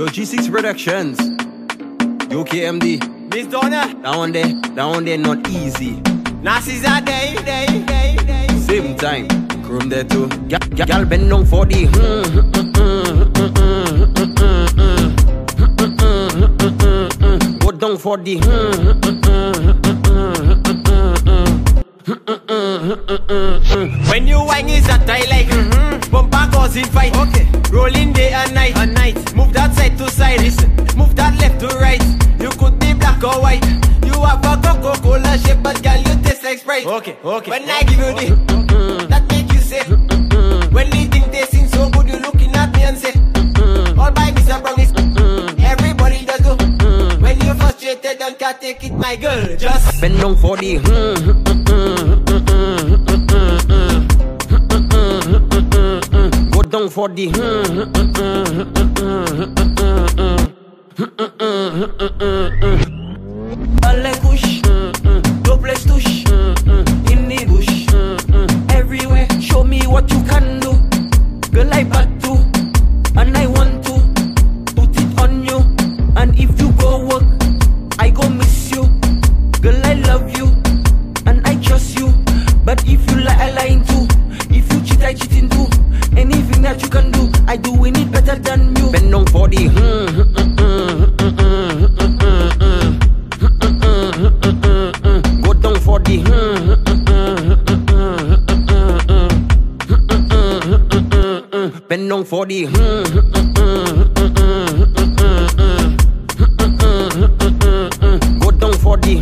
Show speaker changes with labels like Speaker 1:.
Speaker 1: Yo, G6 Productions. Yo, KMD.
Speaker 2: Miss Donna,
Speaker 1: one there, one there not easy.
Speaker 2: Nazis are day, day, day, day.
Speaker 1: Same time, Chrome there too. Gal, gal, gal bend down for the. hmm, hmm, hmm, hmm, hmm, hmm, hmm, hmm, hmm, hmm, hmm, hmm. Go down for the. hmm, hmm, hmm, hmm,
Speaker 2: When you whine is a I like? Mm-hmm. mm-hmm. Bumper causing fight. Okay. Rolling day and night. And night. Move that side to side. Listen. Move that left to right. You could be black or white. You have a Coca-Cola shape But girl you taste like Sprite. Okay, okay. When I give you the mm-hmm. That make you say mm-hmm. When they think they sing so good You looking at me and say All by Mr. Brownies Everybody does do. When you're frustrated and can't take it my girl. Just
Speaker 1: Bend down for the. song for the double touche body. Go down for the. Bend down for the. Go down for the.